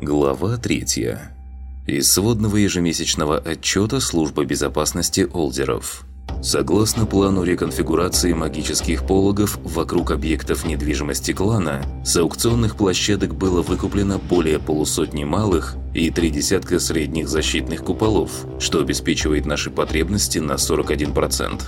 Глава 3. Из сводного ежемесячного отчета Службы безопасности Олдеров. Согласно плану реконфигурации магических пологов вокруг объектов недвижимости клана, с аукционных площадок было выкуплено более полусотни малых и три десятка средних защитных куполов, что обеспечивает наши потребности на 41%.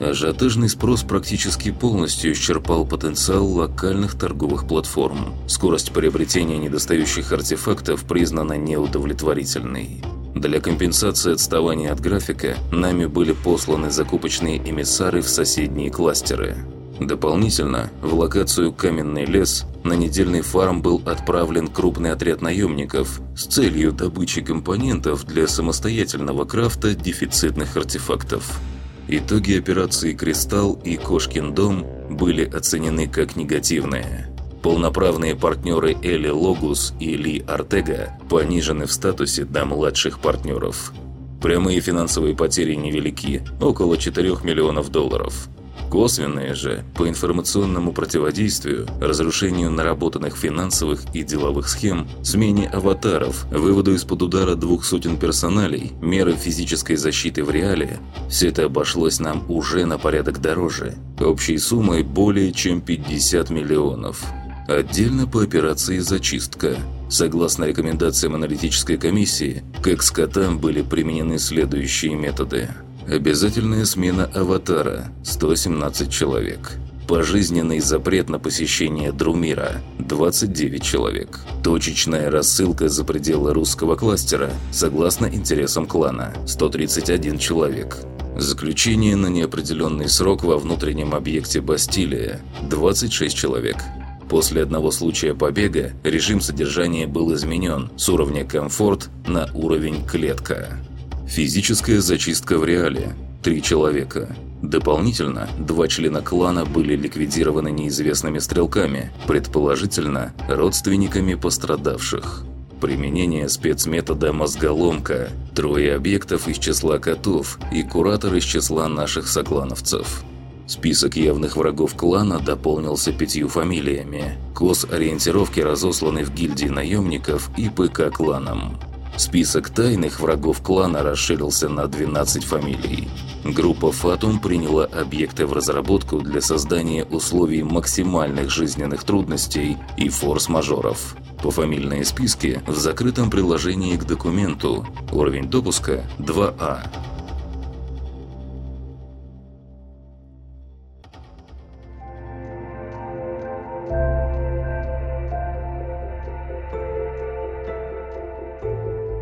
Ажиотажный спрос практически полностью исчерпал потенциал локальных торговых платформ. Скорость приобретения недостающих артефактов признана неудовлетворительной. Для компенсации отставания от графика нами были посланы закупочные эмиссары в соседние кластеры. Дополнительно, в локацию «Каменный лес» на недельный фарм был отправлен крупный отряд наемников с целью добычи компонентов для самостоятельного крафта дефицитных артефактов. Итоги операции «Кристалл» и «Кошкин дом» были оценены как негативные. Полноправные партнеры Эли Логус и Ли Артега понижены в статусе до младших партнеров. Прямые финансовые потери невелики – около 4 миллионов долларов – Косвенные же по информационному противодействию, разрушению наработанных финансовых и деловых схем, смене аватаров, выводу из-под удара двух сотен персоналей, меры физической защиты в реале – все это обошлось нам уже на порядок дороже, общей суммой более чем 50 миллионов. Отдельно по операции «Зачистка». Согласно рекомендациям аналитической комиссии, к экскотам были применены следующие методы – Обязательная смена аватара – 117 человек. Пожизненный запрет на посещение Друмира – 29 человек. Точечная рассылка за пределы русского кластера, согласно интересам клана – 131 человек. Заключение на неопределенный срок во внутреннем объекте Бастилия – 26 человек. После одного случая побега режим содержания был изменен с уровня «комфорт» на уровень «клетка». Физическая зачистка в реале. Три человека. Дополнительно, два члена клана были ликвидированы неизвестными стрелками, предположительно, родственниками пострадавших. Применение спецметода «мозголомка», трое объектов из числа котов и куратор из числа наших соклановцев. Список явных врагов клана дополнился пятью фамилиями. Кос ориентировки разосланы в гильдии наемников и ПК-кланам. Список тайных врагов клана расширился на 12 фамилий. Группа «Фатум» приняла объекты в разработку для создания условий максимальных жизненных трудностей и форс-мажоров. Пофамильные списки в закрытом приложении к документу. Уровень допуска 2А.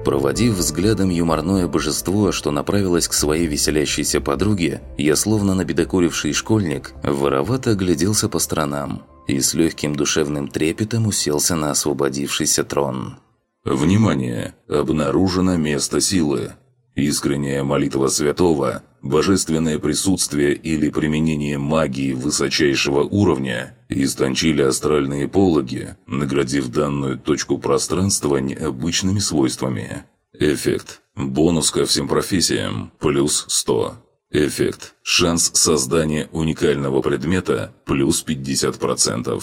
Проводив взглядом юморное божество, что направилось к своей веселящейся подруге, я, словно набедокуривший школьник, воровато огляделся по сторонам и с легким душевным трепетом уселся на освободившийся трон. «Внимание! Обнаружено место силы. Искренняя молитва святого, божественное присутствие или применение магии высочайшего уровня истончили астральные пологи, наградив данную точку пространства необычными свойствами. Эффект. Бонус ко всем профессиям. Плюс 100. Эффект. Шанс создания уникального предмета. Плюс 50%.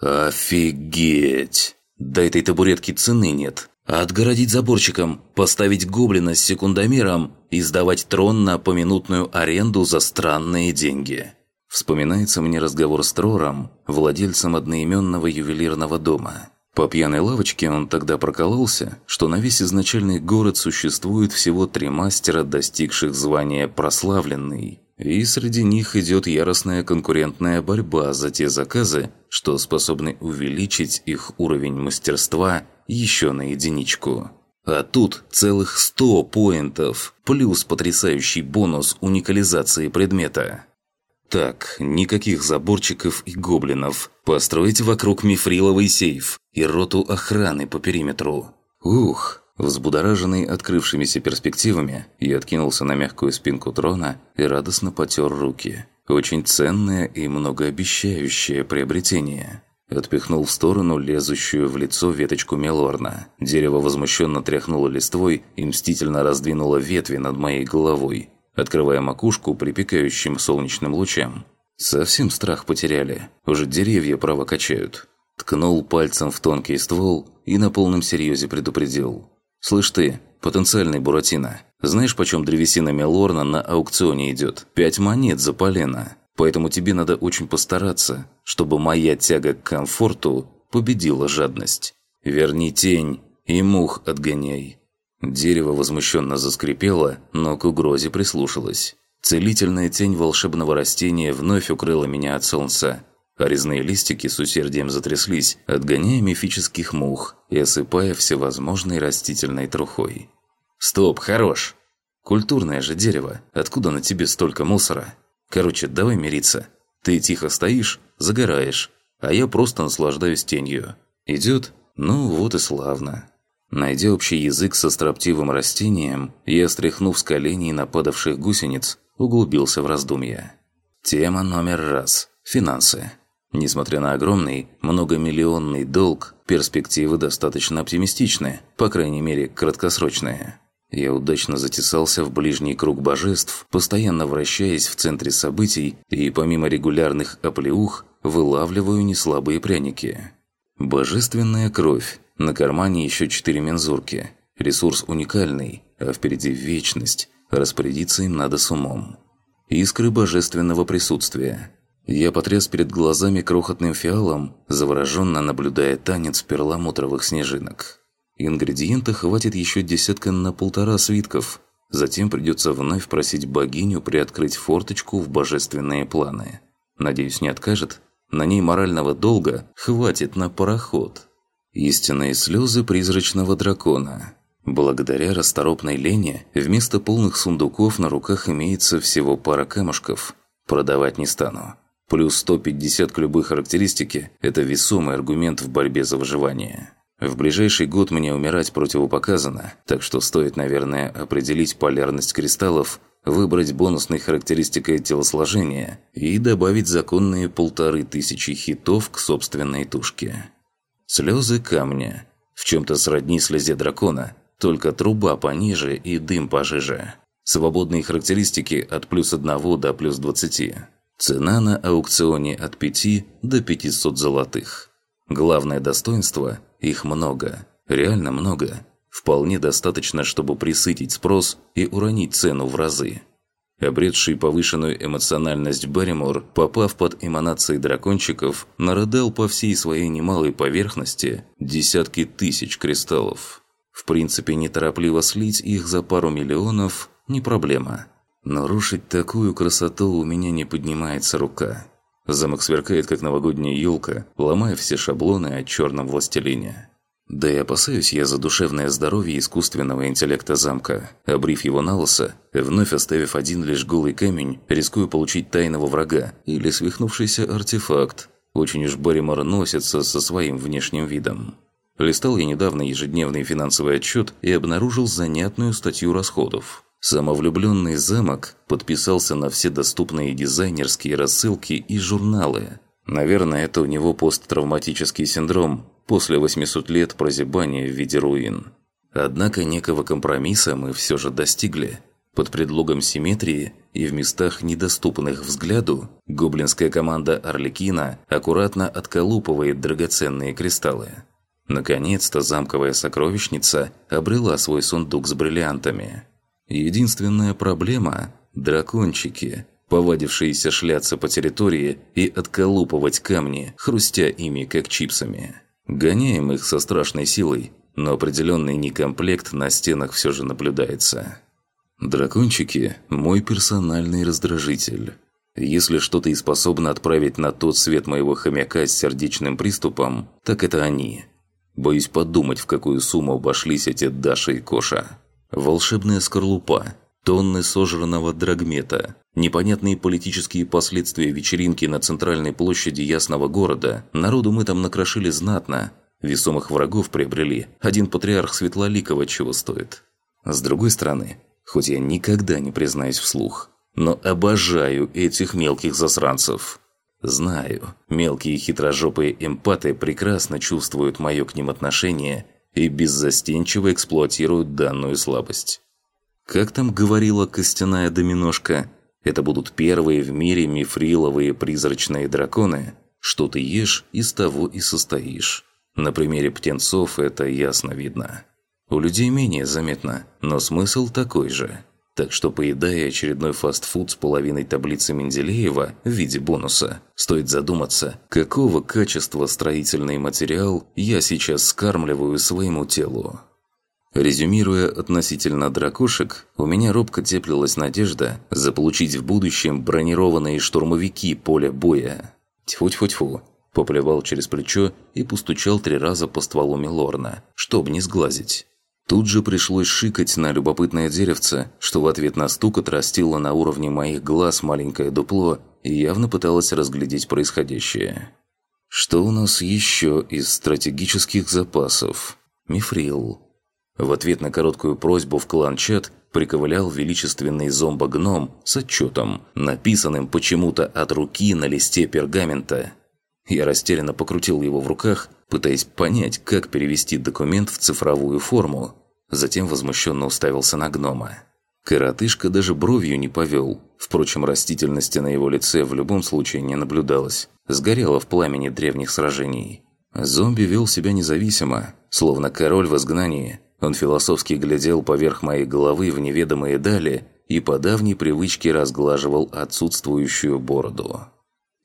Офигеть! Да этой табуретки цены нет. Отгородить заборчиком, поставить гоблина с секундомером и сдавать трон на поминутную аренду за странные деньги. Вспоминается мне разговор с Трором, владельцем одноименного ювелирного дома. По пьяной лавочке он тогда прокололся, что на весь изначальный город существует всего три мастера, достигших звания «прославленный». И среди них идет яростная конкурентная борьба за те заказы, что способны увеличить их уровень мастерства – еще на единичку. А тут целых 100 поинтов, плюс потрясающий бонус уникализации предмета. Так, никаких заборчиков и гоблинов. Построить вокруг мифриловый сейф и роту охраны по периметру. Ух, взбудораженный открывшимися перспективами, я откинулся на мягкую спинку трона и радостно потер руки. Очень ценное и многообещающее приобретение. Отпихнул в сторону лезущую в лицо веточку Мелорна. Дерево возмущенно тряхнуло листвой и мстительно раздвинуло ветви над моей головой, открывая макушку припекающим солнечным лучам. Совсем страх потеряли. Уже деревья право качают. Ткнул пальцем в тонкий ствол и на полном серьезе предупредил. «Слышь ты, потенциальный Буратино, знаешь, почем древесина Мелорна на аукционе идет? Пять монет за полено. Поэтому тебе надо очень постараться, чтобы моя тяга к комфорту победила жадность. Верни тень и мух отгоняй». Дерево возмущенно заскрипело, но к угрозе прислушалось. Целительная тень волшебного растения вновь укрыла меня от солнца, а листики с усердием затряслись, отгоняя мифических мух и осыпая всевозможной растительной трухой. «Стоп, хорош! Культурное же дерево, откуда на тебе столько мусора? Короче, давай мириться. Ты тихо стоишь, загораешь, а я просто наслаждаюсь тенью. Идет? Ну вот и славно». Найдя общий язык со строптивым растением, я, стряхнув с коленей нападавших гусениц, углубился в раздумья. Тема номер раз – финансы. Несмотря на огромный, многомиллионный долг, перспективы достаточно оптимистичны, по крайней мере, краткосрочные. Я удачно затесался в ближний круг божеств, постоянно вращаясь в центре событий и, помимо регулярных оплеух, вылавливаю неслабые пряники. Божественная кровь, на кармане еще четыре мензурки. Ресурс уникальный, а впереди вечность, распорядиться им надо с умом. Искры божественного присутствия – я потряс перед глазами крохотным фиалом, завороженно наблюдая танец перламутровых снежинок. Ингредиента хватит еще десятка на полтора свитков. Затем придется вновь просить богиню приоткрыть форточку в божественные планы. Надеюсь, не откажет? На ней морального долга хватит на пароход. Истинные слезы призрачного дракона. Благодаря расторопной лени, вместо полных сундуков на руках имеется всего пара камушков. Продавать не стану. Плюс 150 к любой характеристике – это весомый аргумент в борьбе за выживание. В ближайший год мне умирать противопоказано, так что стоит, наверное, определить полярность кристаллов, выбрать бонусной характеристикой телосложения и добавить законные полторы тысячи хитов к собственной тушке. Слезы камня. В чем-то сродни слезе дракона, только труба пониже и дым пожиже. Свободные характеристики от плюс 1 до плюс 20. Цена на аукционе от 5 до 500 золотых. Главное достоинство – их много. Реально много. Вполне достаточно, чтобы присытить спрос и уронить цену в разы. Обретший повышенную эмоциональность Барримор, попав под эманации дракончиков, нарыдал по всей своей немалой поверхности десятки тысяч кристаллов. В принципе, неторопливо слить их за пару миллионов – не проблема – но рушить такую красоту у меня не поднимается рука. Замок сверкает, как новогодняя елка, ломая все шаблоны о черном властелине. Да и опасаюсь я за душевное здоровье искусственного интеллекта замка. Обрив его на лысо, вновь оставив один лишь голый камень, рискую получить тайного врага или свихнувшийся артефакт. Очень уж Барримор носится со своим внешним видом. Листал я недавно ежедневный финансовый отчет и обнаружил занятную статью расходов. Самовлюбленный замок подписался на все доступные дизайнерские рассылки и журналы. Наверное, это у него посттравматический синдром после 800 лет прозябания в виде руин. Однако некого компромисса мы все же достигли. Под предлогом симметрии и в местах, недоступных взгляду, гоблинская команда Орликина аккуратно отколупывает драгоценные кристаллы. Наконец-то замковая сокровищница обрела свой сундук с бриллиантами – Единственная проблема – дракончики, повадившиеся шляться по территории и отколупывать камни, хрустя ими как чипсами. Гоняем их со страшной силой, но определенный некомплект на стенах все же наблюдается. Дракончики – мой персональный раздражитель. Если что-то и способно отправить на тот свет моего хомяка с сердечным приступом, так это они. Боюсь подумать, в какую сумму обошлись эти Даша и Коша. Волшебная скорлупа, тонны сожранного драгмета, непонятные политические последствия вечеринки на центральной площади Ясного города. Народу мы там накрошили знатно. Весомых врагов приобрели. Один патриарх Светлоликова чего стоит. С другой стороны, хоть я никогда не признаюсь вслух, но обожаю этих мелких засранцев. Знаю, мелкие хитрожопые эмпаты прекрасно чувствуют мое к ним отношение – и беззастенчиво эксплуатируют данную слабость. Как там говорила костяная доминошка, это будут первые в мире мифриловые призрачные драконы. Что ты ешь, из того и состоишь. На примере птенцов это ясно видно. У людей менее заметно, но смысл такой же. Так что, поедая очередной фастфуд с половиной таблицы Менделеева в виде бонуса, стоит задуматься, какого качества строительный материал я сейчас скармливаю своему телу. Резюмируя относительно дракошек, у меня робко теплилась надежда заполучить в будущем бронированные штурмовики поля боя. Тьфу-тьфу-тьфу, поплевал через плечо и постучал три раза по стволу Милорна, чтобы не сглазить. Тут же пришлось шикать на любопытное деревце, что в ответ на стук отрастило на уровне моих глаз маленькое дупло и явно пыталось разглядеть происходящее. Что у нас еще из стратегических запасов? Мифрил. В ответ на короткую просьбу в клан-чат приковылял величественный зомбо-гном с отчетом, написанным почему-то от руки на листе пергамента. Я растерянно покрутил его в руках, пытаясь понять, как перевести документ в цифровую форму. Затем возмущенно уставился на гнома. Коротышка даже бровью не повел. Впрочем, растительности на его лице в любом случае не наблюдалось. Сгорело в пламени древних сражений. Зомби вел себя независимо, словно король в изгнании. Он философски глядел поверх моей головы в неведомые дали и по давней привычке разглаживал отсутствующую бороду.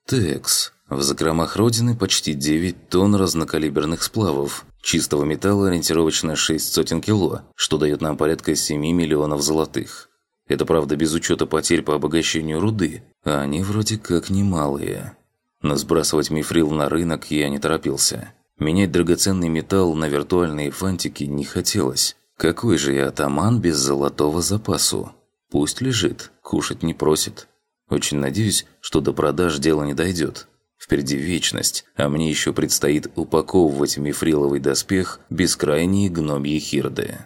«Текс. В закромах Родины почти 9 тонн разнокалиберных сплавов. Чистого металла ориентировочно 6 сотен кило, что дает нам порядка 7 миллионов золотых. Это, правда, без учета потерь по обогащению руды, а они вроде как немалые. Но сбрасывать мифрил на рынок я не торопился. Менять драгоценный металл на виртуальные фантики не хотелось. Какой же я атаман без золотого запасу? Пусть лежит, кушать не просит. Очень надеюсь, что до продаж дело не дойдет. Впереди вечность, а мне еще предстоит упаковывать мифриловый доспех бескрайние гномьи хирды.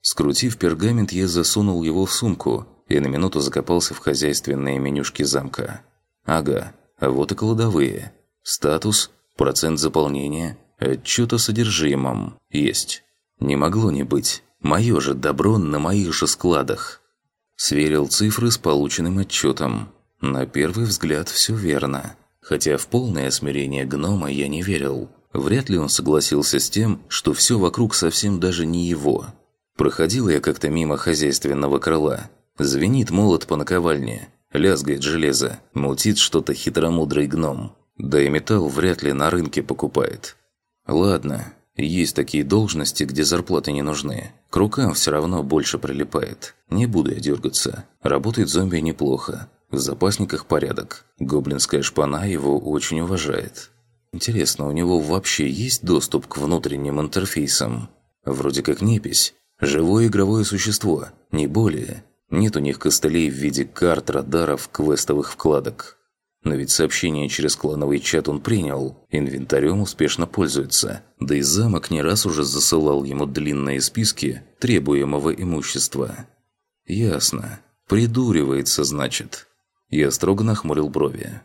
Скрутив пергамент, я засунул его в сумку и на минуту закопался в хозяйственные менюшки замка. Ага, а вот и кладовые. Статус, процент заполнения, отчет о содержимом. Есть. Не могло не быть. Мое же добро на моих же складах. Сверил цифры с полученным отчетом. На первый взгляд все верно. Хотя в полное смирение гнома я не верил. Вряд ли он согласился с тем, что все вокруг совсем даже не его. Проходил я как-то мимо хозяйственного крыла. Звенит молот по наковальне, лязгает железо, мутит что-то хитромудрый гном. Да и металл вряд ли на рынке покупает. Ладно, есть такие должности, где зарплаты не нужны. К рукам все равно больше прилипает. Не буду я дергаться. Работает зомби неплохо. В запасниках порядок. Гоблинская шпана его очень уважает. Интересно, у него вообще есть доступ к внутренним интерфейсам? Вроде как непись. Живое игровое существо, не более. Нет у них костылей в виде карт, радаров, квестовых вкладок. Но ведь сообщение через клановый чат он принял, инвентарем успешно пользуется. Да и замок не раз уже засылал ему длинные списки требуемого имущества. Ясно. Придуривается, значит. Я строго нахмурил брови.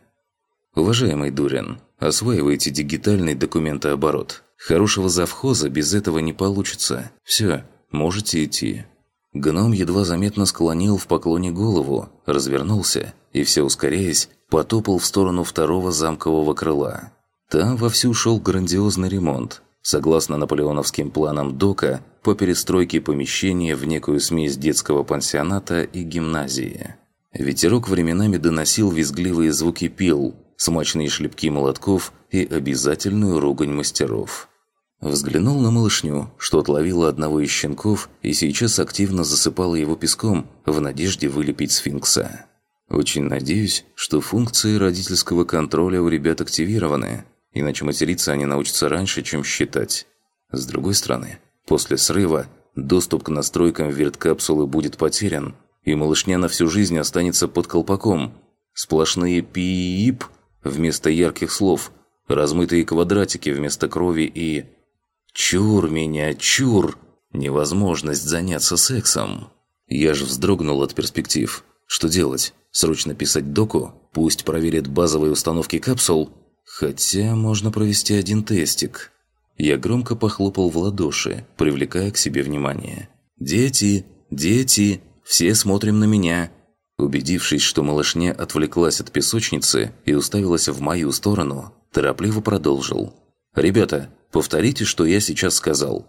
«Уважаемый Дурин, осваивайте дигитальный документооборот. Хорошего завхоза без этого не получится. Все, можете идти». Гном едва заметно склонил в поклоне голову, развернулся и, все ускоряясь, потопал в сторону второго замкового крыла. Там вовсю шел грандиозный ремонт. Согласно наполеоновским планам ДОКа, по перестройке помещения в некую смесь детского пансионата и гимназии. Ветерок временами доносил визгливые звуки пил, смачные шлепки молотков и обязательную ругань мастеров. Взглянул на малышню, что отловила одного из щенков и сейчас активно засыпала его песком в надежде вылепить сфинкса. Очень надеюсь, что функции родительского контроля у ребят активированы, иначе материться они научатся раньше, чем считать. С другой стороны, после срыва доступ к настройкам вирткапсулы будет потерян, и малышня на всю жизнь останется под колпаком. Сплошные пиип вместо ярких слов, размытые квадратики вместо крови и... Чур меня, чур! Невозможность заняться сексом. Я же вздрогнул от перспектив. Что делать? Срочно писать доку? Пусть проверит базовые установки капсул? Хотя можно провести один тестик. Я громко похлопал в ладоши, привлекая к себе внимание. «Дети! Дети! Все смотрим на меня!» Убедившись, что малышня отвлеклась от песочницы и уставилась в мою сторону, Торопливо продолжил. «Ребята, повторите, что я сейчас сказал».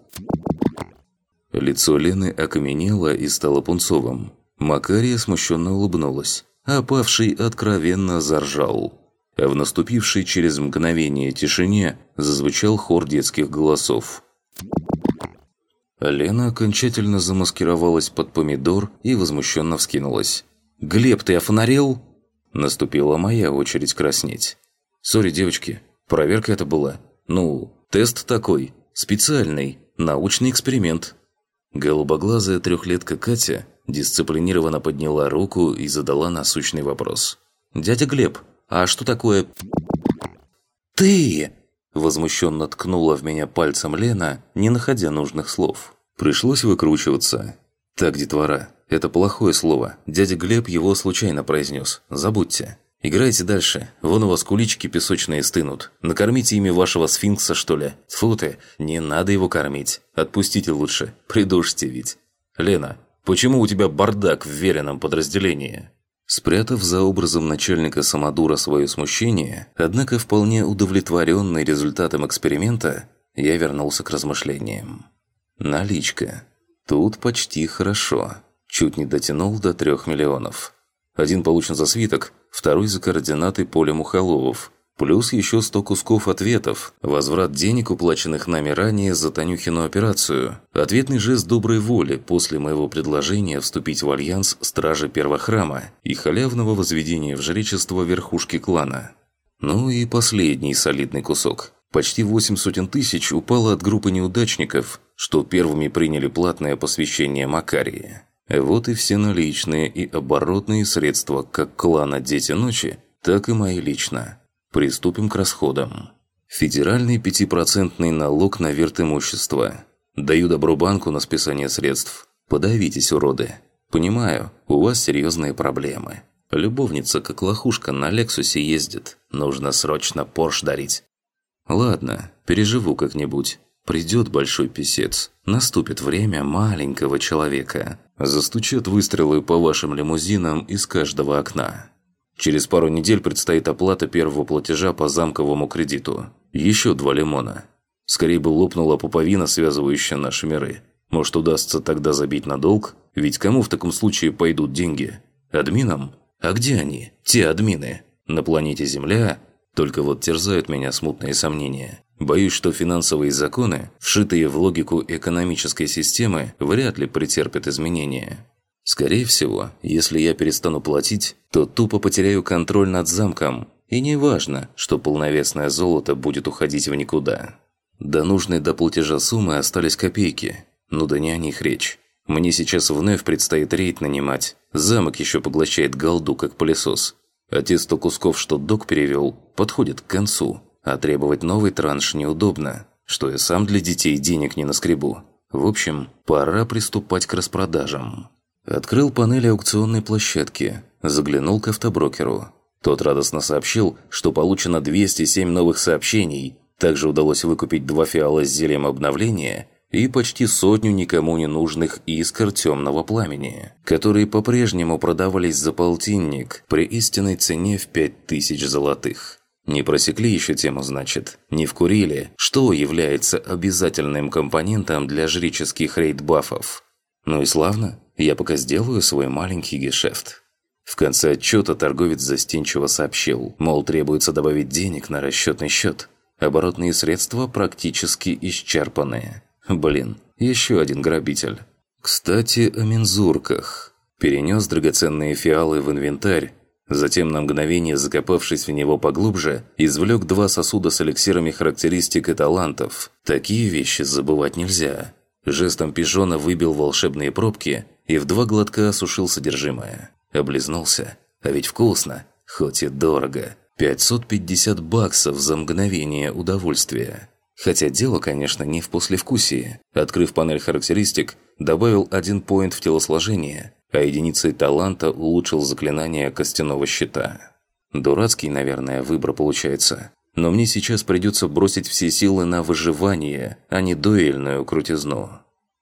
Лицо Лены окаменело и стало пунцовым. Макария смущенно улыбнулась, а павший откровенно заржал. А в наступившей через мгновение тишине зазвучал хор детских голосов. Лена окончательно замаскировалась под помидор и возмущенно вскинулась. «Глеб, ты офонарел?» Наступила моя очередь краснеть. «Сори, девочки, проверка это была. Ну, тест такой, специальный, научный эксперимент». Голубоглазая трехлетка Катя дисциплинированно подняла руку и задала насущный вопрос. «Дядя Глеб, а что такое...» «Ты!» Возмущенно ткнула в меня пальцем Лена, не находя нужных слов. Пришлось выкручиваться. «Так, детвора, это плохое слово. Дядя Глеб его случайно произнес. Забудьте. Играйте дальше. Вон у вас кулички песочные стынут. Накормите ими вашего сфинкса, что ли? Тьфу ты, не надо его кормить. Отпустите лучше. Придушьте ведь. Лена, почему у тебя бардак в веренном подразделении?» Спрятав за образом начальника Самодура свое смущение, однако вполне удовлетворенный результатом эксперимента, я вернулся к размышлениям. Наличка. Тут почти хорошо. Чуть не дотянул до трех миллионов. Один получен за свиток, второй за координаты поля Мухоловов. Плюс еще 100 кусков ответов, возврат денег, уплаченных нами ранее за Танюхину операцию, ответный жест доброй воли после моего предложения вступить в альянс Стражи Первохрама и халявного возведения в жречество верхушки клана. Ну и последний солидный кусок. Почти восемь сотен тысяч упало от группы неудачников, что первыми приняли платное посвящение Макарии. Вот и все наличные и оборотные средства как клана «Дети ночи», так и мои лично. Приступим к расходам. Федеральный пятипроцентный налог на верт имущества. Даю добро банку на списание средств. Подавитесь, уроды. Понимаю, у вас серьезные проблемы. Любовница, как лохушка, на Лексусе ездит. Нужно срочно Порш дарить. Ладно, переживу как-нибудь. Придет большой писец. Наступит время маленького человека. Застучат выстрелы по вашим лимузинам из каждого окна. Через пару недель предстоит оплата первого платежа по замковому кредиту. Еще два лимона. Скорее бы лопнула пуповина, связывающая наши миры. Может, удастся тогда забить на долг? Ведь кому в таком случае пойдут деньги? Админам? А где они? Те админы? На планете Земля? Только вот терзают меня смутные сомнения. Боюсь, что финансовые законы, вшитые в логику экономической системы, вряд ли претерпят изменения. Скорее всего, если я перестану платить, то тупо потеряю контроль над замком, и не важно, что полновесное золото будет уходить в никуда. До нужной до платежа суммы остались копейки, ну да не о них речь. Мне сейчас вновь предстоит рейд нанимать, замок еще поглощает голду, как пылесос. А те кусков, что док перевел, подходят к концу. А требовать новый транш неудобно, что я сам для детей денег не наскребу. В общем, пора приступать к распродажам. Открыл панель аукционной площадки, заглянул к автоброкеру. Тот радостно сообщил, что получено 207 новых сообщений, также удалось выкупить два фиала с зельем обновления и почти сотню никому не нужных искр темного пламени, которые по-прежнему продавались за полтинник при истинной цене в 5000 золотых. Не просекли еще тему, значит? Не вкурили, что является обязательным компонентом для жреческих рейд-бафов? Ну и славно, я пока сделаю свой маленький гешефт. В конце отчета торговец застенчиво сообщил, мол, требуется добавить денег на расчетный счет. Оборотные средства практически исчерпаны. Блин, еще один грабитель. Кстати, о мензурках. Перенес драгоценные фиалы в инвентарь Затем, на мгновение закопавшись в него поглубже, извлек два сосуда с эликсирами характеристик и талантов. Такие вещи забывать нельзя. Жестом пижона выбил волшебные пробки и в два глотка осушил содержимое. Облизнулся. А ведь вкусно, хоть и дорого. 550 баксов за мгновение удовольствия. Хотя дело, конечно, не в послевкусии. Открыв панель характеристик, добавил один поинт в телосложение – а единицей таланта улучшил заклинание костяного щита. Дурацкий, наверное, выбор получается. Но мне сейчас придется бросить все силы на выживание, а не дуэльную крутизну.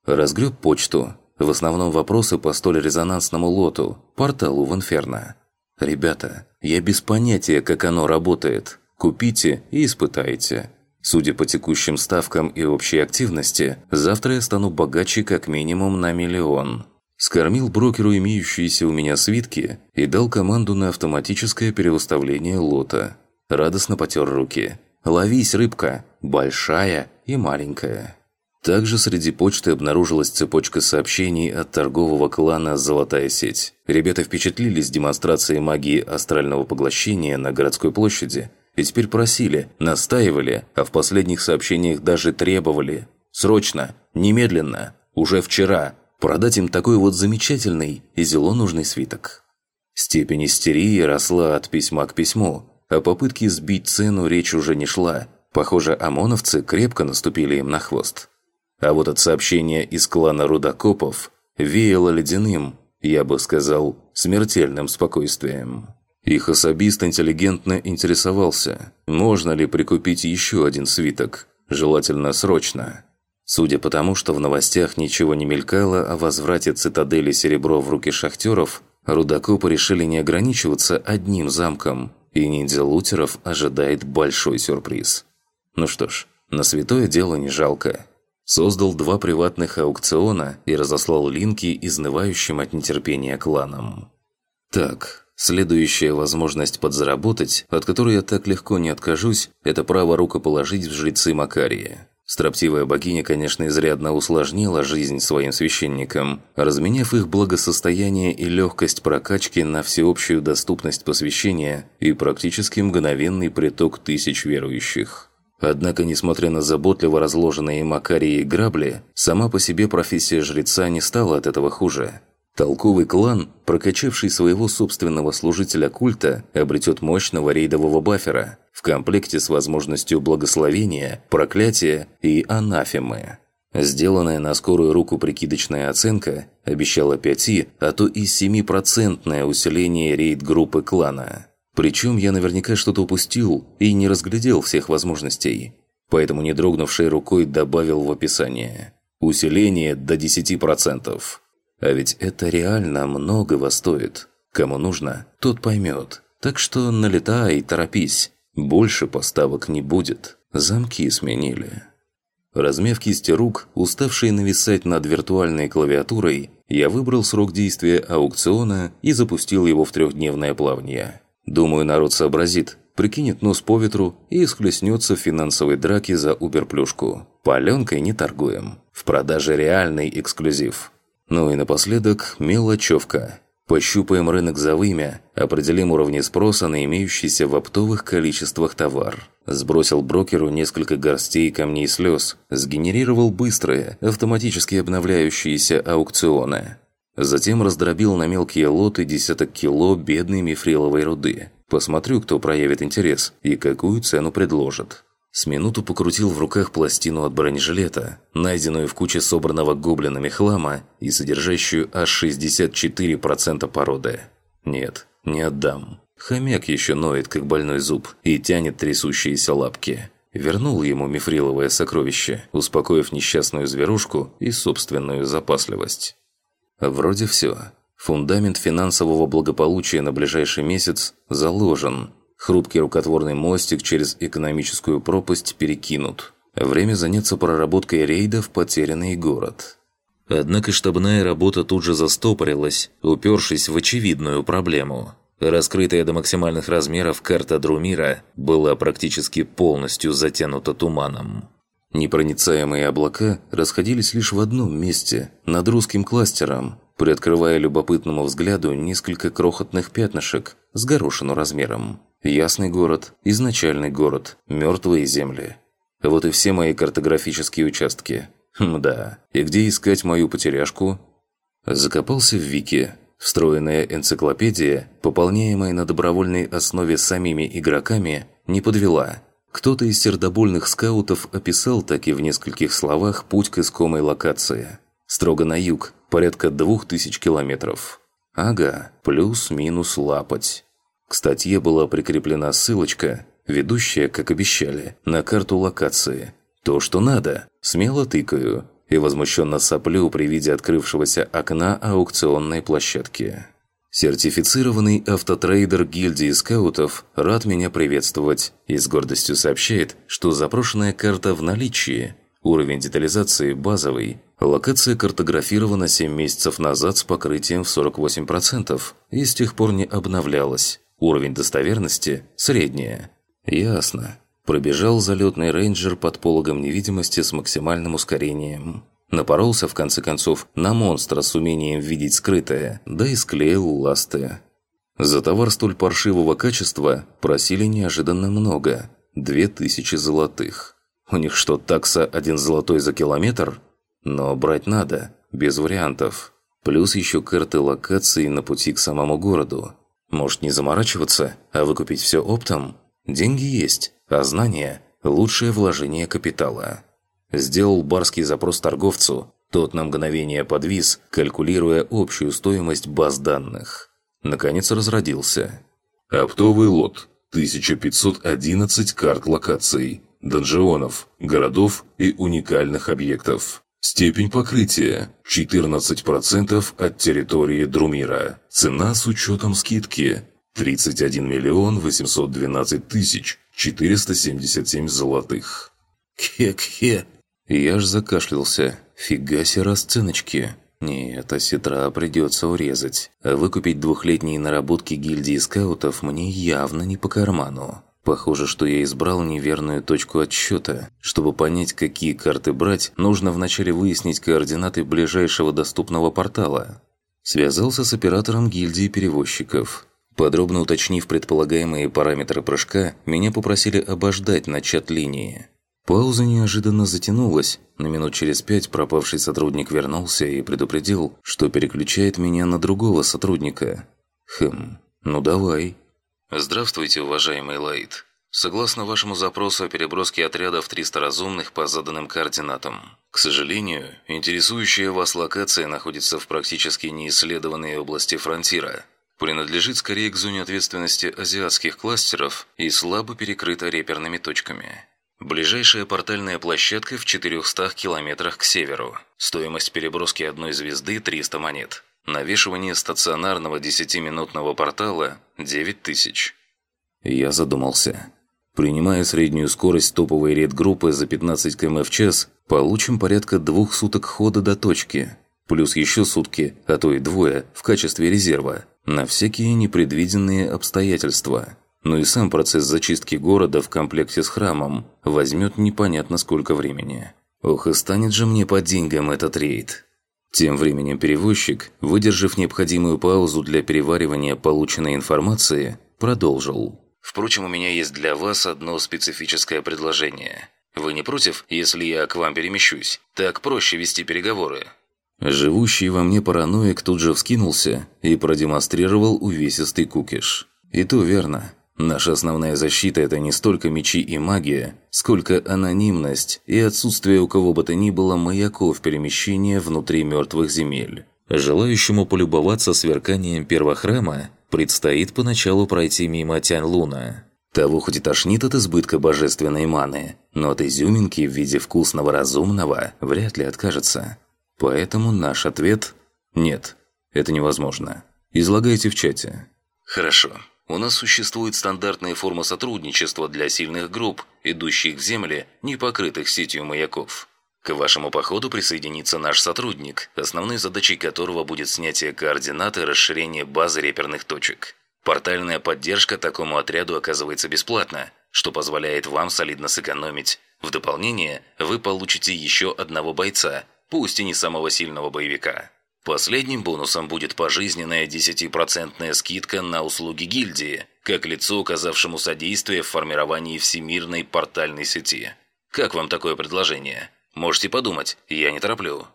Разгреб почту. В основном вопросы по столь резонансному лоту, порталу в Инферно. «Ребята, я без понятия, как оно работает. Купите и испытайте. Судя по текущим ставкам и общей активности, завтра я стану богаче как минимум на миллион. Скормил брокеру имеющиеся у меня свитки и дал команду на автоматическое переуставление лота. Радостно потер руки. «Ловись, рыбка! Большая и маленькая!» Также среди почты обнаружилась цепочка сообщений от торгового клана «Золотая сеть». Ребята впечатлились демонстрацией магии астрального поглощения на городской площади и теперь просили, настаивали, а в последних сообщениях даже требовали. Срочно, немедленно, уже вчера, продать им такой вот замечательный и зело нужный свиток. Степень истерии росла от письма к письму, а попытки сбить цену речь уже не шла. Похоже, ОМОНовцы крепко наступили им на хвост. А вот от сообщения из клана Рудокопов веяло ледяным, я бы сказал, смертельным спокойствием. Их особист интеллигентно интересовался, можно ли прикупить еще один свиток, желательно срочно. Судя по тому, что в новостях ничего не мелькало о возврате цитадели серебро в руки шахтеров, рудокопы решили не ограничиваться одним замком, и ниндзя Лутеров ожидает большой сюрприз. Ну что ж, на святое дело не жалко. Создал два приватных аукциона и разослал линки изнывающим от нетерпения кланам. Так, Следующая возможность подзаработать, от которой я так легко не откажусь, это право рукоположить в жрецы Макария. Строптивая богиня, конечно, изрядно усложнила жизнь своим священникам, разменяв их благосостояние и легкость прокачки на всеобщую доступность посвящения и практически мгновенный приток тысяч верующих. Однако, несмотря на заботливо разложенные Макарией грабли, сама по себе профессия жреца не стала от этого хуже. Толковый клан, прокачавший своего собственного служителя культа, обретет мощного рейдового бафера в комплекте с возможностью благословения, проклятия и анафемы. Сделанная на скорую руку прикидочная оценка обещала 5, а то и 7% усиление рейд-группы клана. Причем я наверняка что-то упустил и не разглядел всех возможностей. Поэтому не дрогнувшей рукой добавил в описание. Усиление до 10%. А ведь это реально многого стоит. Кому нужно, тот поймет. Так что налетай, торопись. Больше поставок не будет. Замки сменили. Размяв кисти рук, уставшие нависать над виртуальной клавиатурой, я выбрал срок действия аукциона и запустил его в трехдневное плавание. Думаю, народ сообразит, прикинет нос по ветру и схлестнется в финансовой драке за уберплюшку. Паленкой не торгуем. В продаже реальный эксклюзив. Ну и напоследок мелочевка. Пощупаем рынок за вымя, определим уровни спроса на имеющийся в оптовых количествах товар. Сбросил брокеру несколько горстей камней слез, сгенерировал быстрые, автоматически обновляющиеся аукционы. Затем раздробил на мелкие лоты десяток кило бедной мифриловой руды. Посмотрю, кто проявит интерес и какую цену предложит. С минуту покрутил в руках пластину от бронежилета, найденную в куче собранного гоблинами хлама и содержащую аж 64% породы. Нет, не отдам. Хомяк еще ноет, как больной зуб, и тянет трясущиеся лапки. Вернул ему мифриловое сокровище, успокоив несчастную зверушку и собственную запасливость. Вроде все. Фундамент финансового благополучия на ближайший месяц заложен – Хрупкий рукотворный мостик через экономическую пропасть перекинут. Время заняться проработкой рейда в потерянный город. Однако штабная работа тут же застопорилась, упершись в очевидную проблему. Раскрытая до максимальных размеров карта Друмира была практически полностью затянута туманом. Непроницаемые облака расходились лишь в одном месте, над русским кластером, приоткрывая любопытному взгляду несколько крохотных пятнышек с горошину размером. Ясный город, изначальный город, мертвые земли. Вот и все мои картографические участки. Мда, и где искать мою потеряшку? Закопался в Вики. Встроенная энциклопедия, пополняемая на добровольной основе самими игроками, не подвела. Кто-то из сердобольных скаутов описал таки в нескольких словах путь к искомой локации. Строго на юг, порядка двух тысяч километров. Ага, плюс-минус лапать. К статье была прикреплена ссылочка, ведущая, как обещали, на карту локации. То, что надо. Смело тыкаю и возмущенно соплю при виде открывшегося окна аукционной площадки. Сертифицированный автотрейдер гильдии скаутов рад меня приветствовать и с гордостью сообщает, что запрошенная карта в наличии, уровень детализации базовый, локация картографирована 7 месяцев назад с покрытием в 48% и с тех пор не обновлялась. Уровень достоверности – средняя. Ясно. Пробежал залетный рейнджер под пологом невидимости с максимальным ускорением. Напоролся, в конце концов, на монстра с умением видеть скрытое, да и склеил ласты. За товар столь паршивого качества просили неожиданно много – две тысячи золотых. У них что, такса один золотой за километр? Но брать надо, без вариантов. Плюс еще карты локации на пути к самому городу. Может не заморачиваться, а выкупить все оптом? Деньги есть, а знания – лучшее вложение капитала. Сделал барский запрос торговцу, тот на мгновение подвис, калькулируя общую стоимость баз данных. Наконец разродился. Оптовый лот. 1511 карт локаций, донжионов, городов и уникальных объектов. Степень покрытия – 14% от территории Друмира. Цена с учетом скидки – 31 миллион 812 тысяч 477 золотых. Хе-хе, я аж закашлялся. Фига себе расценочки. Нет, осетра придется урезать. А выкупить двухлетние наработки гильдии скаутов мне явно не по карману. Похоже, что я избрал неверную точку отсчета. Чтобы понять, какие карты брать, нужно вначале выяснить координаты ближайшего доступного портала. Связался с оператором гильдии перевозчиков. Подробно уточнив предполагаемые параметры прыжка, меня попросили обождать на чат-линии. Пауза неожиданно затянулась. Но минут через пять пропавший сотрудник вернулся и предупредил, что переключает меня на другого сотрудника. Хм, ну давай. Здравствуйте, уважаемый Лайт. Согласно вашему запросу о переброске отрядов 300 разумных по заданным координатам. К сожалению, интересующая вас локация находится в практически неисследованной области фронтира. Принадлежит скорее к зоне ответственности азиатских кластеров и слабо перекрыта реперными точками. Ближайшая портальная площадка в 400 километрах к северу. Стоимость переброски одной звезды – 300 монет. Навешивание стационарного 10-минутного портала – 9000. Я задумался. Принимая среднюю скорость топовой рейд-группы за 15 км в час, получим порядка двух суток хода до точки. Плюс еще сутки, а то и двое, в качестве резерва, на всякие непредвиденные обстоятельства. Но и сам процесс зачистки города в комплекте с храмом возьмет непонятно сколько времени. Ох, и станет же мне по деньгам этот рейд. Тем временем перевозчик, выдержав необходимую паузу для переваривания полученной информации, продолжил. «Впрочем, у меня есть для вас одно специфическое предложение. Вы не против, если я к вам перемещусь? Так проще вести переговоры». Живущий во мне параноик тут же вскинулся и продемонстрировал увесистый кукиш. И то верно. Наша основная защита – это не столько мечи и магия, сколько анонимность и отсутствие у кого бы то ни было маяков перемещения внутри мертвых земель. Желающему полюбоваться сверканием первохрама предстоит поначалу пройти мимо Тянь-Луна. Того хоть и тошнит от избытка божественной маны, но от изюминки в виде вкусного разумного вряд ли откажется. Поэтому наш ответ – нет, это невозможно. Излагайте в чате. Хорошо. У нас существует стандартная форма сотрудничества для сильных групп, идущих в земли, не покрытых сетью маяков. К вашему походу присоединится наш сотрудник, основной задачей которого будет снятие координат и расширение базы реперных точек. Портальная поддержка такому отряду оказывается бесплатна, что позволяет вам солидно сэкономить. В дополнение, вы получите еще одного бойца, пусть и не самого сильного боевика. Последним бонусом будет пожизненная 10% скидка на услуги гильдии, как лицу, оказавшему содействие в формировании всемирной портальной сети. Как вам такое предложение? Можете подумать, я не тороплю.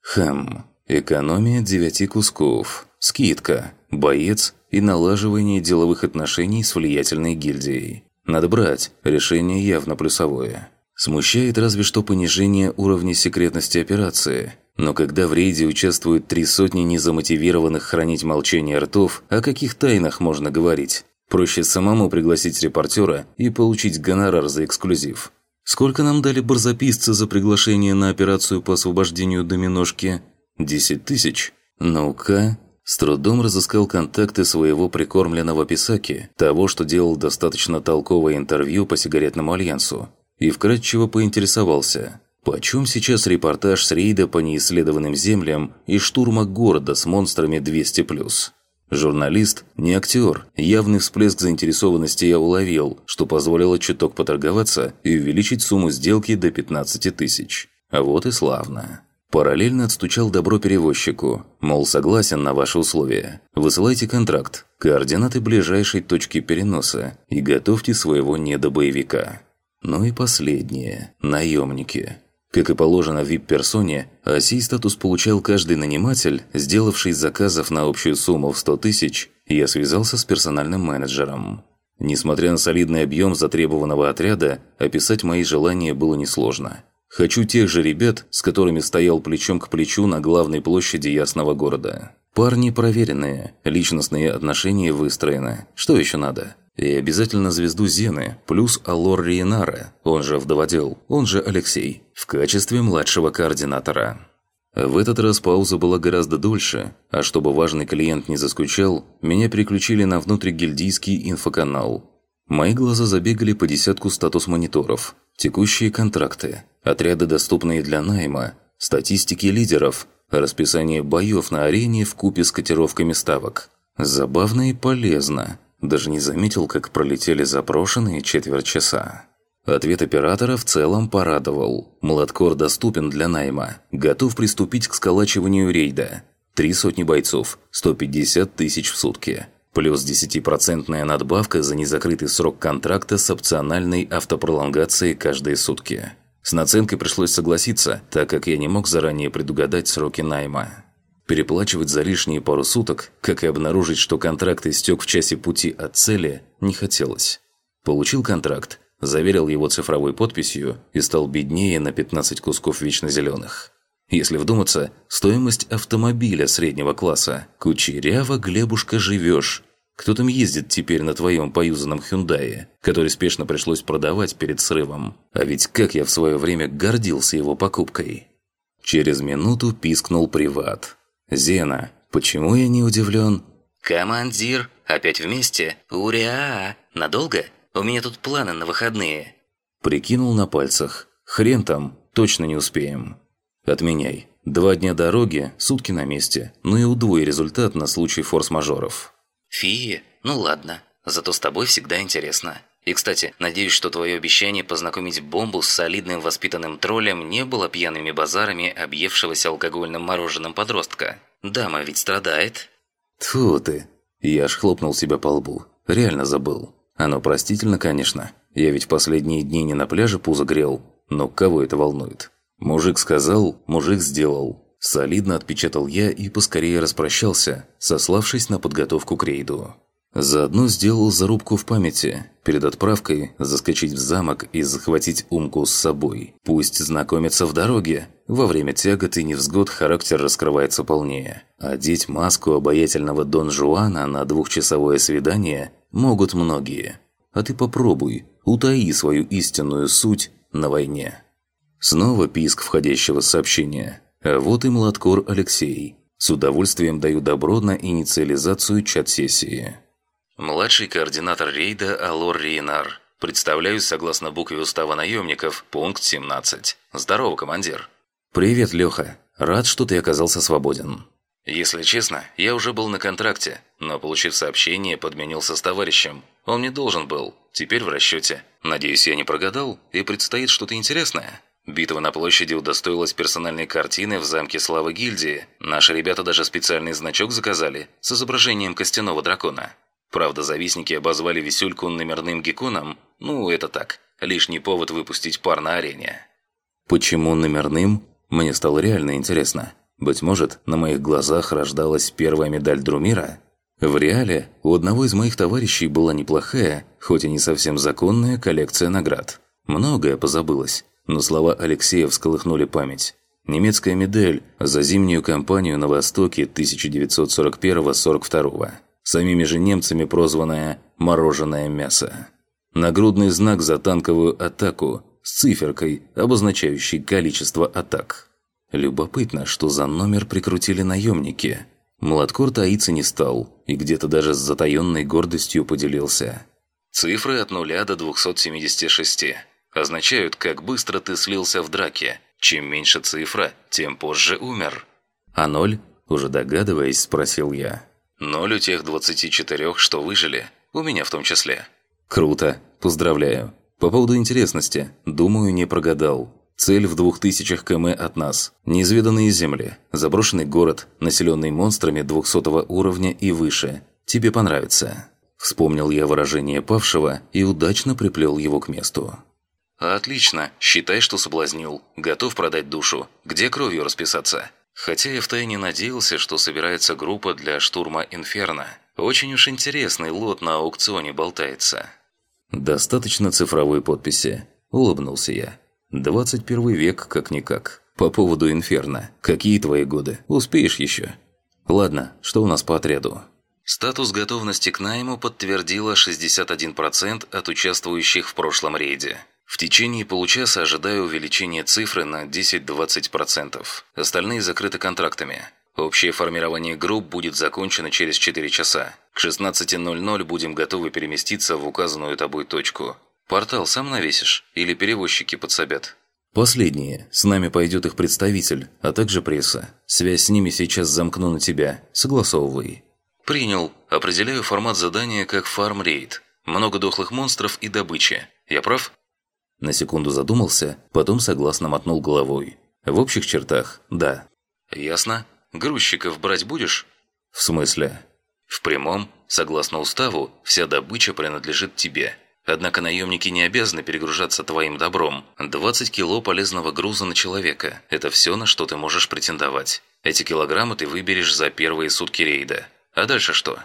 Хм. Экономия девяти кусков. Скидка. Боец и налаживание деловых отношений с влиятельной гильдией. Надо брать, решение явно плюсовое. Смущает разве что понижение уровня секретности операции – но когда в рейде участвуют три сотни незамотивированных хранить молчание ртов, о каких тайнах можно говорить? Проще самому пригласить репортера и получить гонорар за эксклюзив. Сколько нам дали барзаписцы за приглашение на операцию по освобождению доминошки? Десять тысяч? Ну-ка, С трудом разыскал контакты своего прикормленного писаки, того, что делал достаточно толковое интервью по сигаретному альянсу, и вкратчиво поинтересовался, почем сейчас репортаж с рейда по неисследованным землям и штурма города с монстрами 200+. Журналист, не актер, явный всплеск заинтересованности я уловил, что позволило чуток поторговаться и увеличить сумму сделки до 15 тысяч. А вот и славно. Параллельно отстучал добро перевозчику, мол, согласен на ваши условия. Высылайте контракт, координаты ближайшей точки переноса и готовьте своего недобоевика. Ну и последнее – наемники. Как и положено вип-персоне, сей статус получал каждый наниматель, сделавший заказов на общую сумму в 100 тысяч, я связался с персональным менеджером. Несмотря на солидный объем затребованного отряда, описать мои желания было несложно. Хочу тех же ребят, с которыми стоял плечом к плечу на главной площади Ясного города. Парни проверенные, личностные отношения выстроены. Что еще надо? И обязательно звезду Зены, плюс Алор Риенара, он же вдоводел, он же Алексей, в качестве младшего координатора. В этот раз пауза была гораздо дольше, а чтобы важный клиент не заскучал, меня переключили на внутригильдийский инфоканал. Мои глаза забегали по десятку статус-мониторов, текущие контракты, отряды, доступные для найма, статистики лидеров, расписание боев на арене в купе с котировками ставок. Забавно и полезно. Даже не заметил, как пролетели запрошенные четверть часа. Ответ оператора в целом порадовал. Младкор доступен для найма. Готов приступить к сколачиванию рейда. Три сотни бойцов, 150 тысяч в сутки. Плюс 10% надбавка за незакрытый срок контракта с опциональной автопролонгацией каждые сутки. С наценкой пришлось согласиться, так как я не мог заранее предугадать сроки найма. Переплачивать за лишние пару суток, как и обнаружить, что контракт истек в часе пути от цели, не хотелось. Получил контракт, заверил его цифровой подписью и стал беднее на 15 кусков вечно зеленых. Если вдуматься, стоимость автомобиля среднего класса. Кучеряво, Глебушка, живешь. Кто там ездит теперь на твоем поюзанном Хюндае, который спешно пришлось продавать перед срывом? А ведь как я в свое время гордился его покупкой. Через минуту пискнул приват. «Зена, почему я не удивлен?» «Командир, опять вместе? Уря! Надолго? У меня тут планы на выходные». Прикинул на пальцах. «Хрен там, точно не успеем». Отменяй. Два дня дороги, сутки на месте. Ну и удвой результат на случай форс-мажоров. Фи, ну ладно. Зато с тобой всегда интересно. И, кстати, надеюсь, что твое обещание познакомить бомбу с солидным воспитанным троллем не было пьяными базарами объевшегося алкогольным мороженым подростка. Дама ведь страдает. Тьфу ты. Я аж хлопнул себя по лбу. Реально забыл. Оно простительно, конечно. Я ведь последние дни не на пляже пузо грел. Но кого это волнует? Мужик сказал, мужик сделал. Солидно отпечатал я и поскорее распрощался, сославшись на подготовку к рейду. Заодно сделал зарубку в памяти. Перед отправкой заскочить в замок и захватить Умку с собой. Пусть знакомится в дороге. Во время тягот и невзгод характер раскрывается полнее. Одеть маску обаятельного Дон Жуана на двухчасовое свидание могут многие. А ты попробуй, утаи свою истинную суть на войне. Снова писк входящего сообщения. А вот и младкор Алексей. С удовольствием даю добро на инициализацию чат-сессии. Младший координатор рейда Алор Рейнар. Представляю, согласно букве устава наемников, пункт 17. Здорово, командир. Привет, Леха. Рад, что ты оказался свободен. Если честно, я уже был на контракте, но, получив сообщение, подменился с товарищем. Он не должен был. Теперь в расчете. Надеюсь, я не прогадал, и предстоит что-то интересное. Битва на площади удостоилась персональной картины в замке Славы Гильдии. Наши ребята даже специальный значок заказали с изображением костяного дракона. Правда, завистники обозвали висюльку номерным гекконом. Ну, это так, лишний повод выпустить пар на арене. Почему номерным? Мне стало реально интересно. Быть может, на моих глазах рождалась первая медаль Друмира? В реале у одного из моих товарищей была неплохая, хоть и не совсем законная коллекция наград. Многое позабылось но слова Алексея всколыхнули память. Немецкая медаль за зимнюю кампанию на Востоке 1941-42. Самими же немцами прозванная «мороженое мясо». Нагрудный знак за танковую атаку с циферкой, обозначающей количество атак. Любопытно, что за номер прикрутили наемники. Младкор таиться не стал и где-то даже с затаенной гордостью поделился. Цифры от 0 до 276 означают, как быстро ты слился в драке. Чем меньше цифра, тем позже умер. А ноль, уже догадываясь, спросил я. Ноль у тех 24, что выжили, у меня в том числе. Круто, поздравляю. По поводу интересности, думаю, не прогадал. Цель в двух тысячах км от нас. Неизведанные земли, заброшенный город, населенный монстрами 200 уровня и выше. Тебе понравится. Вспомнил я выражение павшего и удачно приплел его к месту. «Отлично. Считай, что соблазнил. Готов продать душу. Где кровью расписаться?» Хотя я втайне надеялся, что собирается группа для штурма Инферно. Очень уж интересный лот на аукционе болтается. «Достаточно цифровой подписи», – улыбнулся я. «21 век, как-никак. По поводу Инферно. Какие твои годы? Успеешь еще?» «Ладно, что у нас по отряду?» Статус готовности к найму подтвердило 61% от участвующих в прошлом рейде. В течение получаса ожидаю увеличения цифры на 10-20%. Остальные закрыты контрактами. Общее формирование групп будет закончено через 4 часа. К 16.00 будем готовы переместиться в указанную тобой точку. Портал сам навесишь? Или перевозчики подсобят? Последние. С нами пойдет их представитель, а также пресса. Связь с ними сейчас замкну на тебя. Согласовывай. «Принял. Определяю формат задания как фарм-рейд. Много дохлых монстров и добычи. Я прав?» На секунду задумался, потом согласно мотнул головой. «В общих чертах, да». «Ясно. Грузчиков брать будешь?» «В смысле?» «В прямом. Согласно уставу, вся добыча принадлежит тебе. Однако наемники не обязаны перегружаться твоим добром. 20 кило полезного груза на человека – это все, на что ты можешь претендовать. Эти килограммы ты выберешь за первые сутки рейда. А дальше что?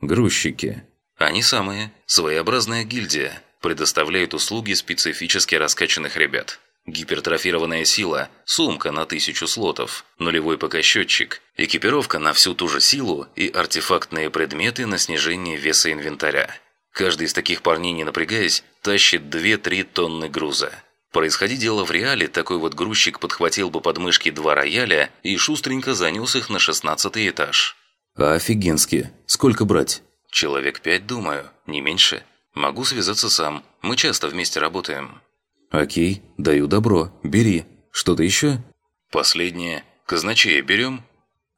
Грузчики. Они самые. Своеобразная гильдия. Предоставляют услуги специфически раскачанных ребят. Гипертрофированная сила, сумка на тысячу слотов, нулевой ПК-счетчик, экипировка на всю ту же силу и артефактные предметы на снижение веса инвентаря. Каждый из таких парней, не напрягаясь, тащит 2-3 тонны груза. Происходи дело в реале, такой вот грузчик подхватил бы подмышки два рояля и шустренько занес их на шестнадцатый этаж. А офигенски. Сколько брать? Человек пять, думаю, не меньше. Могу связаться сам. Мы часто вместе работаем. Окей, даю добро. Бери. Что-то еще? Последнее. Казначея берем?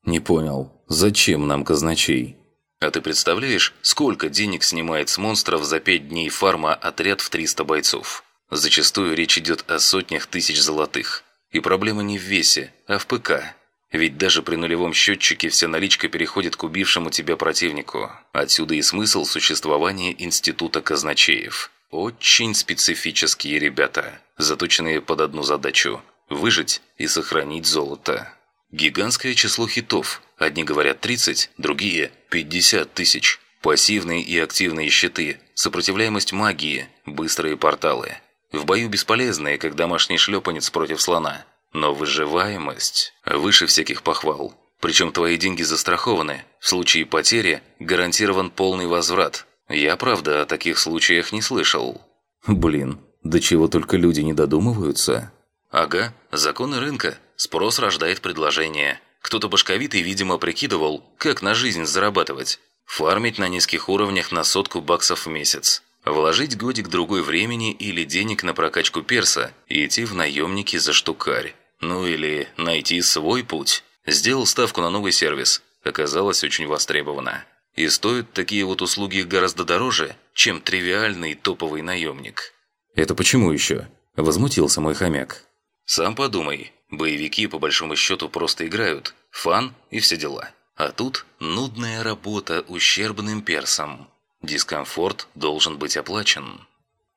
Не понял. Зачем нам казначей? А ты представляешь, сколько денег снимает с монстров за пять дней фарма отряд в 300 бойцов? Зачастую речь идет о сотнях тысяч золотых. И проблема не в весе, а в ПК. Ведь даже при нулевом счетчике вся наличка переходит к убившему тебя противнику. Отсюда и смысл существования института казначеев. Очень специфические ребята, заточенные под одну задачу – выжить и сохранить золото. Гигантское число хитов. Одни говорят 30, другие – 50 тысяч. Пассивные и активные щиты, сопротивляемость магии, быстрые порталы. В бою бесполезные, как домашний шлепанец против слона – но выживаемость выше всяких похвал. Причем твои деньги застрахованы. В случае потери гарантирован полный возврат. Я, правда, о таких случаях не слышал. Блин, до чего только люди не додумываются. Ага, законы рынка. Спрос рождает предложение. Кто-то башковитый, видимо, прикидывал, как на жизнь зарабатывать. Фармить на низких уровнях на сотку баксов в месяц. Вложить годик-другой времени или денег на прокачку перса и идти в наемники за штукарь. Ну или найти свой путь. Сделал ставку на новый сервис. Оказалось очень востребовано. И стоят такие вот услуги гораздо дороже, чем тривиальный топовый наемник. «Это почему еще?» – возмутился мой хомяк. «Сам подумай. Боевики по большому счету просто играют. Фан и все дела. А тут нудная работа ущербным персом. Дискомфорт должен быть оплачен».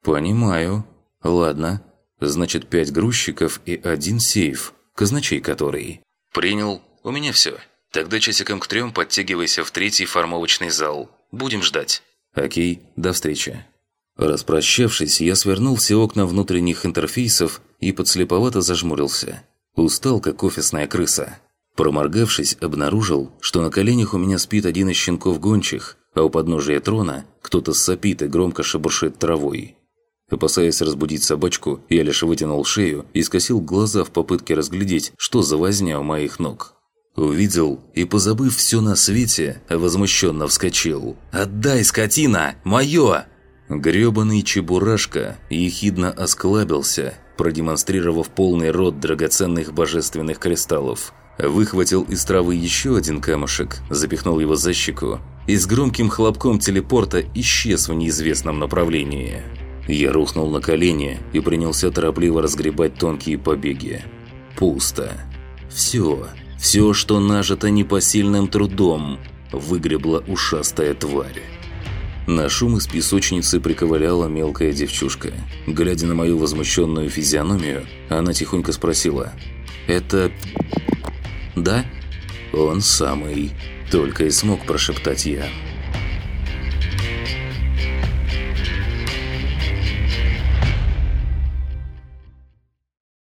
«Понимаю. Ладно. Значит, пять грузчиков и один сейф, казначей который. Принял. У меня все. Тогда часиком к трем подтягивайся в третий формовочный зал. Будем ждать. Окей, до встречи. Распрощавшись, я свернул все окна внутренних интерфейсов и подслеповато зажмурился. Устал, как офисная крыса. Проморгавшись, обнаружил, что на коленях у меня спит один из щенков гончих, а у подножия трона кто-то сопит и громко шебуршит травой. Опасаясь разбудить собачку, я лишь вытянул шею и скосил глаза в попытке разглядеть, что за возня у моих ног. Увидел и, позабыв все на свете, возмущенно вскочил. «Отдай, скотина! Мое!» Грёбаный чебурашка ехидно осклабился, продемонстрировав полный рот драгоценных божественных кристаллов. Выхватил из травы еще один камушек, запихнул его за щеку и с громким хлопком телепорта исчез в неизвестном направлении. Я рухнул на колени и принялся торопливо разгребать тонкие побеги. Пусто. Все, все, что нажито непосильным трудом, выгребла ушастая тварь. На шум из песочницы приковыляла мелкая девчушка. Глядя на мою возмущенную физиономию, она тихонько спросила «Это... да?» «Он самый», — только и смог прошептать я.